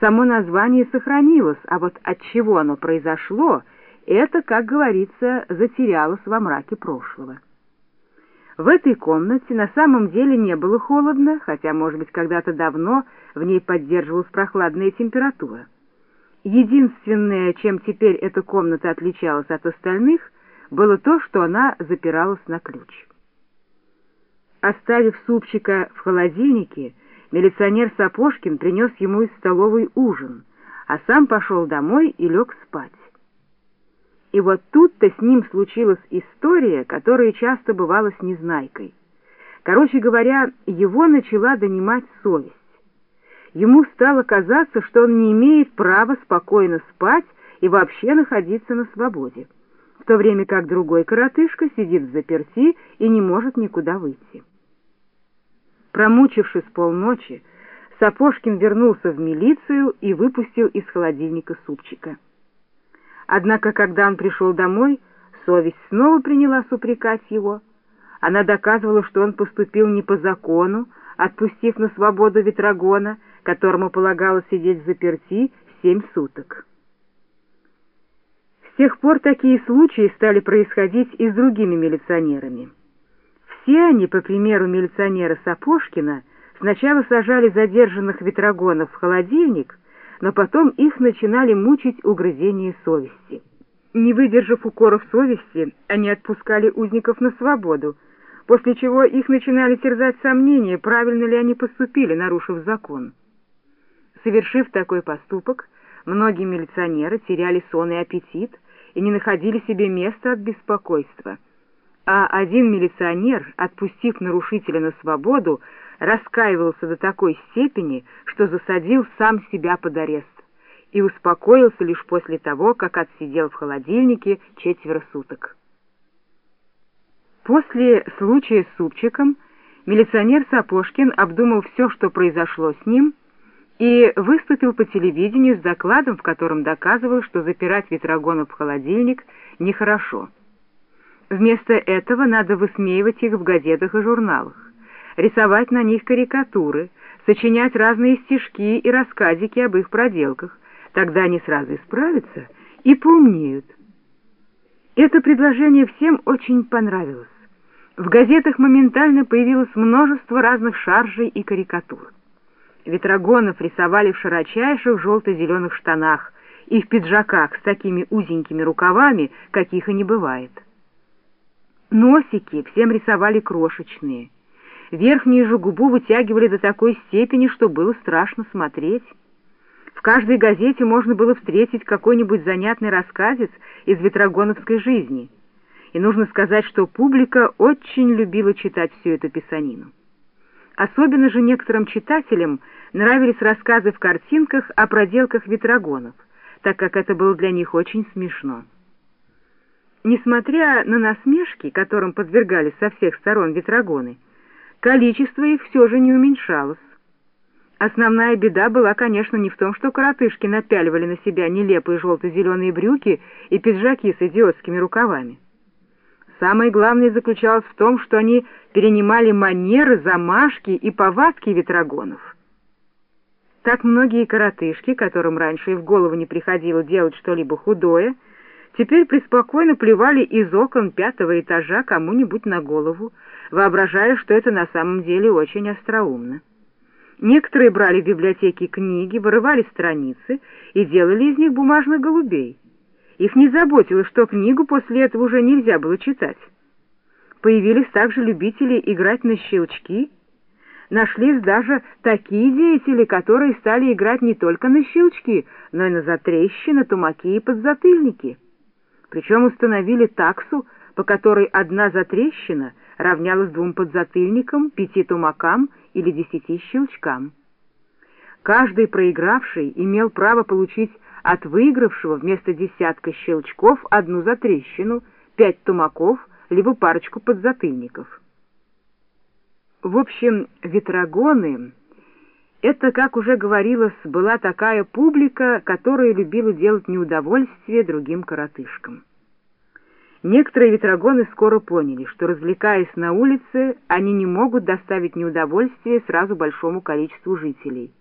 Само название сохранилось, а вот от чего оно произошло, это, как говорится, затерялось во мраке прошлого. В этой комнате на самом деле не было холодно, хотя, может быть, когда-то давно в ней поддерживалась прохладная температура. Единственное, чем теперь эта комната отличалась от остальных, было то, что она запиралась на ключ. Оставив супчика в холодильнике, милиционер Сапожкин принес ему из столовой ужин, а сам пошел домой и лег спать. И вот тут-то с ним случилась история, которая часто бывала с Незнайкой. Короче говоря, его начала донимать совесть. Ему стало казаться, что он не имеет права спокойно спать и вообще находиться на свободе, в то время как другой коротышка сидит в заперти и не может никуда выйти. Промучившись полночи, Сапожкин вернулся в милицию и выпустил из холодильника супчика. Однако, когда он пришел домой, совесть снова принялась упрекать его. Она доказывала, что он поступил не по закону, отпустив на свободу Ветрогона, которому полагалось сидеть в заперти семь суток. С тех пор такие случаи стали происходить и с другими милиционерами. Все они, по примеру милиционера Сапожкина, сначала сажали задержанных ветрогонов в холодильник, но потом их начинали мучить угрызения совести. Не выдержав укоров совести, они отпускали узников на свободу, после чего их начинали терзать сомнения, правильно ли они поступили, нарушив закон. Совершив такой поступок, многие милиционеры теряли сон и аппетит и не находили себе места от беспокойства. А один милиционер, отпустив нарушителя на свободу, раскаивался до такой степени, что засадил сам себя под арест и успокоился лишь после того, как отсидел в холодильнике четверо суток. После случая с супчиком милиционер Сапожкин обдумал все, что произошло с ним, и выступил по телевидению с докладом, в котором доказывал, что запирать ветрогонов в холодильник нехорошо. Вместо этого надо высмеивать их в газетах и журналах рисовать на них карикатуры, сочинять разные стишки и рассказики об их проделках. Тогда они сразу исправятся и поумнеют. Это предложение всем очень понравилось. В газетах моментально появилось множество разных шаржей и карикатур. Ветрогонов рисовали в широчайших желто-зеленых штанах и в пиджаках с такими узенькими рукавами, каких и не бывает. Носики всем рисовали крошечные — верхнюю же губу вытягивали до такой степени, что было страшно смотреть. В каждой газете можно было встретить какой-нибудь занятный рассказец из ветрогоновской жизни. И нужно сказать, что публика очень любила читать всю эту писанину. Особенно же некоторым читателям нравились рассказы в картинках о проделках ветрогонов, так как это было для них очень смешно. Несмотря на насмешки, которым подвергались со всех сторон ветрогоны, количество их все же не уменьшалось. Основная беда была, конечно, не в том, что коротышки напяливали на себя нелепые желто-зеленые брюки и пиджаки с идиотскими рукавами. Самое главное заключалось в том, что они перенимали манеры, замашки и повадки ветрогонов. Так многие коротышки, которым раньше и в голову не приходило делать что-либо худое, теперь преспокойно плевали из окон пятого этажа кому-нибудь на голову, воображая, что это на самом деле очень остроумно. Некоторые брали в библиотеке книги, вырывали страницы и делали из них бумажных голубей. Их не заботило, что книгу после этого уже нельзя было читать. Появились также любители играть на щелчки. Нашлись даже такие деятели, которые стали играть не только на щелчки, но и на затрещины, тумаки и подзатыльники. Причем установили таксу, по которой одна затрещина — равнялось двум подзатыльникам, пяти тумакам или десяти щелчкам. Каждый проигравший имел право получить от выигравшего вместо десятка щелчков одну затрещину, пять тумаков, либо парочку подзатыльников. В общем, ветрогоны — это, как уже говорилось, была такая публика, которая любила делать неудовольствие другим коротышкам. Некоторые ветрогоны скоро поняли, что, развлекаясь на улице, они не могут доставить неудовольствие сразу большому количеству жителей.